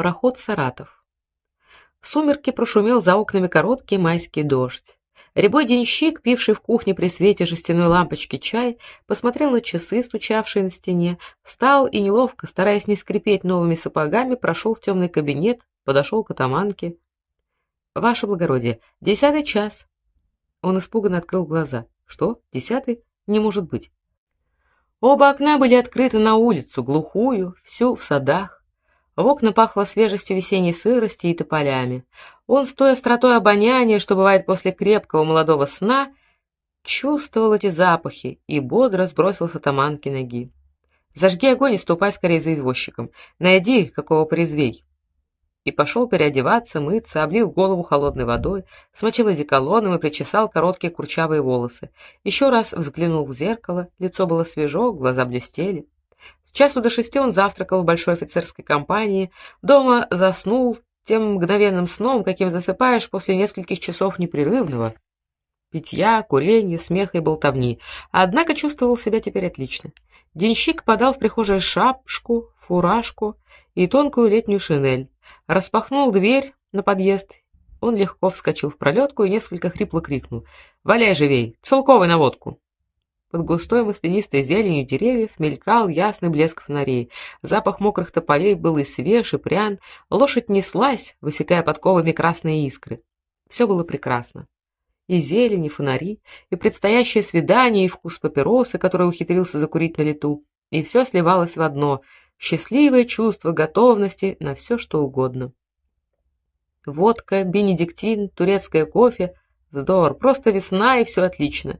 Пароход Саратов. В сумерки прошумел за окнами короткий майский дождь. Рябой денщик, пивший в кухне при свете жестяной лампочки чай, посмотрел на часы, стучавшие на стене, встал и неловко, стараясь не скрипеть новыми сапогами, прошел в темный кабинет, подошел к атаманке. Ваше благородие, десятый час. Он испуганно открыл глаза. Что? Десятый? Не может быть. Оба окна были открыты на улицу, глухую, всю в садах. В окна пахло свежестью весенней сырости и тополями. Он, с той остротой обоняния, что бывает после крепкого молодого сна, чувствовал эти запахи и бодро сбросил с атаманки ноги. Зажги огонь и ступай скорее за извозчиком. Найди какого порезвей и пошел переодеваться, мыться, облил голову холодной водой, смочил одеколоном и причесал короткие курчавые волосы. Еще раз взглянул в зеркало, лицо было свежо, глаза блестели. С часу до шести он завтракал в большой офицерской компании, дома заснул тем мгновенным сном, каким засыпаешь после нескольких часов непрерывного питья, курения, смеха и болтовни. Однако чувствовал себя теперь отлично. Денщик подал в прихожей шапку, фуражку и тонкую летнюю шинель. Распахнул дверь на подъезд. Он легко вскочил в пролетку и несколько хрипло крикнул: "Валяй живей, целковый на водку!" Под густой маслянистой зеленью деревьев мелькал ясный блеск фонарей. Запах мокрых тополей был и свеж, и прян. Лошадь неслась, высекая подковами красные искры. Все было прекрасно. И зелень, и фонари, и предстоящее свидание, и вкус папиросы, который ухитрился закурить на лету. И все сливалось в одно счастливое чувство готовности на все, что угодно. Водка, бенедиктин, турецкое кофе вздор, просто весна и все отлично.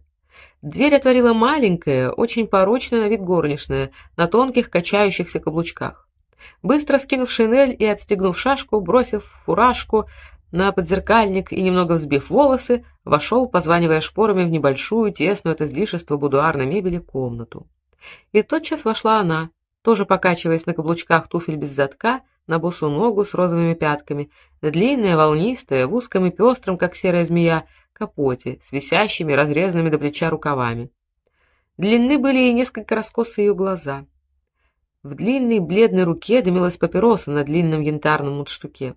Дверь отворила маленькая, очень порочная на вид горничная на тонких качающихся каблучках. Быстро скинув шинель и отстегнув шашку, бросив фуражку на подзеркальник и немного взбив волосы, вошел, позванивая шпорами в небольшую, тесную от излишества будуарной мебели комнату. И тотчас вошла она, тоже покачиваясь на каблучках туфель без задка, на босу ногу с розовыми пятками, длинная, волнистая, в узком и пестром, как серая змея, капоте, с висящими, разрезанными до плеча рукавами. Длинны были и несколько раскосые ее глаза. В длинной бледной руке дымилась папироса на длинном янтарном мундштуке.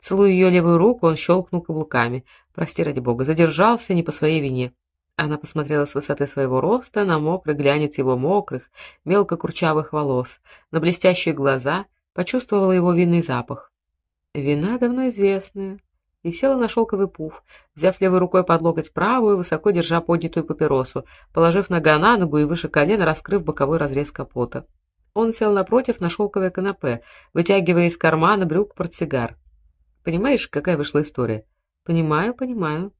Целуя ее левую руку, он щелкнул каблуками. Прости ради бога, задержался не по своей вине. Она посмотрела с высоты своего роста на мокрый глянец его мокрых, мелко курчавых волос, на блестящие глаза, почувствовала его винный запах. Вина давно известная. И села на шелковый пуф, взяв левой рукой под локоть правую, высоко держа поднятую папиросу, положив нога на ногу и выше колена раскрыв боковой разрез капота. Он сел напротив на шелковое канапе, вытягивая из кармана брюк портсигар. Понимаешь, какая вышла история? Понимаю, понимаю.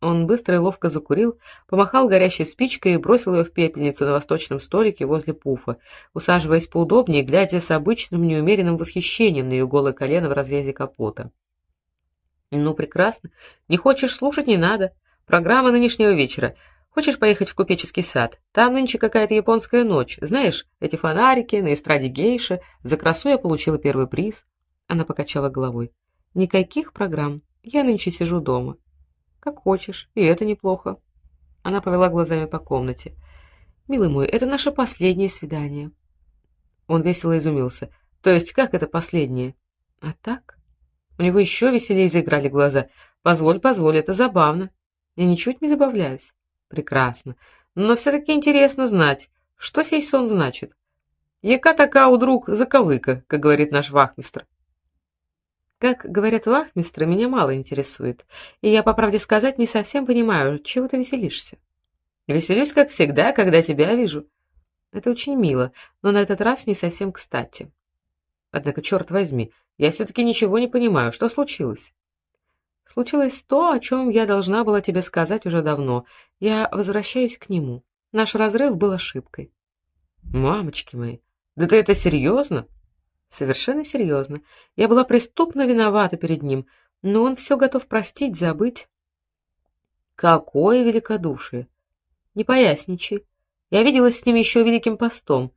Он быстро и ловко закурил, помахал горящей спичкой и бросил ее в пепельницу на восточном столике возле пуфа, усаживаясь поудобнее, глядя с обычным неумеренным восхищением на ее голое колено в разрезе капота. Ну прекрасно. Не хочешь слушать не надо. Программа нынешнего вечера. Хочешь поехать в купеческий сад? Там нынче какая-то японская ночь. Знаешь, эти фонарики на эстраде гейши. За красу я получила первый приз. Она покачала головой. Никаких программ. Я нынче сижу дома. Как хочешь, и это неплохо. Она повела глазами по комнате. Милый мой, это наше последнее свидание. Он весело изумился. То есть, как это последнее? А так? У него еще веселее заиграли глаза. Позволь, позволь, это забавно. Я ничуть не забавляюсь. Прекрасно. Но все таки интересно знать, что сей сон значит. Яка така у друг заковыка, как говорит наш вахмистр. Как говорят вахмистры, меня мало интересует, и я, по правде сказать, не совсем понимаю, чего ты веселишься. Веселюсь, как всегда, когда тебя вижу. Это очень мило, но на этот раз не совсем кстати. Однако, черт возьми, я все таки ничего не понимаю, что случилось? Случилось то, о чем я должна была тебе сказать уже давно. Я возвращаюсь к нему. Наш разрыв был ошибкой. Мамочки мои, да ты это серьезно? Совершенно серьезно. Я была преступно виновата перед ним, но он все готов простить, забыть. Какое великодушие! Не поясничай. Я виделась с ним еще великим постом.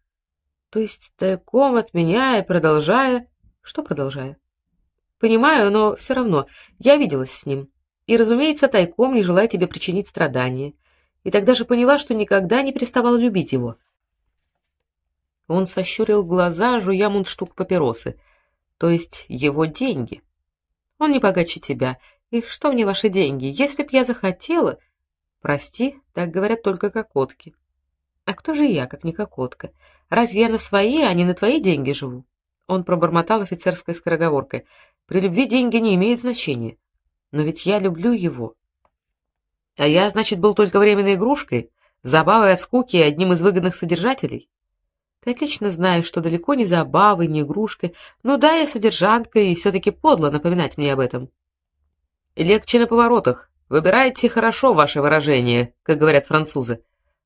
То есть тайком от меня и продолжая... Что продолжая? Понимаю, но все равно я виделась с ним. И, разумеется, тайком, не желая тебе причинить страдания. И тогда же поняла, что никогда не переставала любить его. Он сощурил глаза, жуя мундштук папиросы. то есть его деньги. Он не богаче тебя. И что мне ваши деньги? Если б я захотела, прости, так говорят только кокотки. А кто же я, как не кокотка? Разве я на свои, а не на твои деньги живу? Он пробормотал офицерской скороговоркой. При любви деньги не имеют значения. Но ведь я люблю его. А я, значит, был только временной игрушкой, забавой от скуки и одним из выгодных содержателей. Ты отлично знаешь, что далеко не забавой, не игрушкой. Ну да, я содержанка, и все таки подло напоминать мне об этом. Легче на поворотах. Выбирайте хорошо ваше выражение, как говорят французы.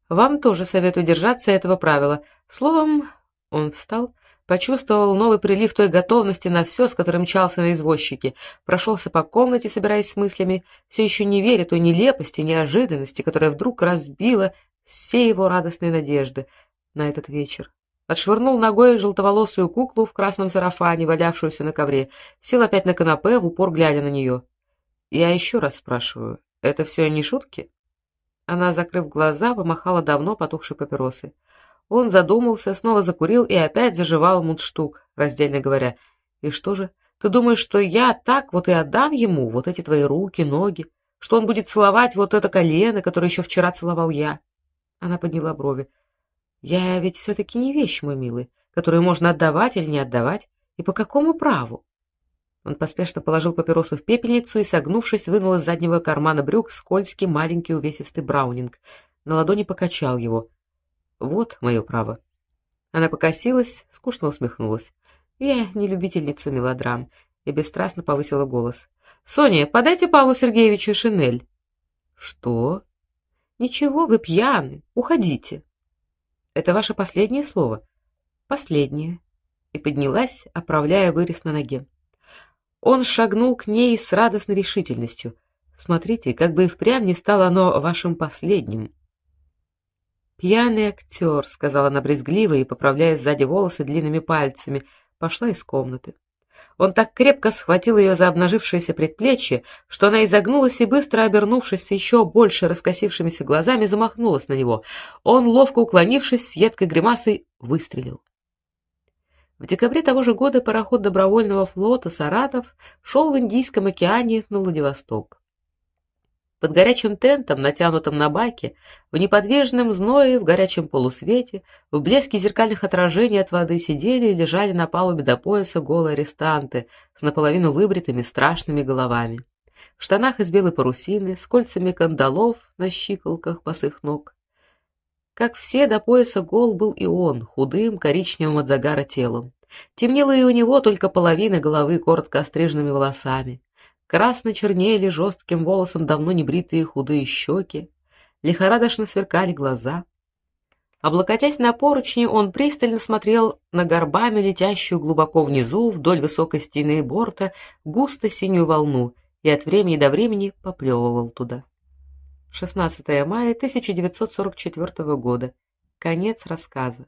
Вам тоже советую держаться этого правила. Словом, он встал, почувствовал новый прилив той готовности на все, с которым мчался на извозчике, прошелся по комнате, собираясь с мыслями, все еще не веря той нелепости, неожиданности, которая вдруг разбила все его радостные надежды на этот вечер. Отшвырнул ногой желтоволосую куклу в красном сарафане, валявшуюся на ковре, сел опять на канапе, в упор глядя на нее. Я еще раз спрашиваю, это все не шутки? Она, закрыв глаза, помахала давно потухшей папиросой. Он задумался, снова закурил и опять заживал мундштук, раздельно говоря: "И что же? Ты думаешь, что я так вот и отдам ему вот эти твои руки, ноги, что он будет целовать вот это колено, которое еще вчера целовал я?" Она подняла брови. "Я ведь все таки не вещь, мой милый, которую можно отдавать или не отдавать, и по какому праву?" Он поспешно положил папиросу в пепельницу и, согнувшись, вынул из заднего кармана брюк скользкий маленький увесистый браунинг. На ладони покачал его. Вот мое право. Она покосилась, скучно усмехнулась. Я не любительница мелодрам и бесстрастно повысила голос. Соня, подайте Павлу Сергеевичу шинель. Что? Ничего, вы пьяны. Уходите. Это ваше последнее слово. Последнее. И поднялась, оправляя вырез на ноге. Он шагнул к ней с радостной решительностью. Смотрите, как бы и впрямь не стало оно вашим последним. Пьяный актер», — сказала она брезгливо и поправляя сзади волосы длинными пальцами, пошла из комнаты. Он так крепко схватил ее за обнажившееся предплечье, что она изогнулась и быстро обернувшись еще больше раскосившимися глазами, замахнулась на него. Он, ловко уклонившись с едкой гримасой, выстрелил. В декабре того же года пароход добровольного флота Саратов шел в Индийском океане на Владивосток. Под горячим тентом, натянутым на баке, в неподвижном зное, в горячем полусвете, в блеске зеркальных отражений от воды сидели и лежали на палубе до пояса голые арестанты с наполовину выбритыми страшными головами. В штанах из белой парусины, с кольцами кандалов на щиколках босых ног. Как все, до пояса гол был и он, худым, коричневым от загара телом. Темнело и у него только половина головы коротко остриженными волосами. Красно чернели жестким волосом давно не бритые худые щеки, лихорадочно сверкали глаза. Облокотясь на поручни, он пристально смотрел на горбами летящую глубоко внизу вдоль высокой стены борта густо синюю волну и от времени до времени поплевывал туда. 16 мая 1944 года. Конец рассказа.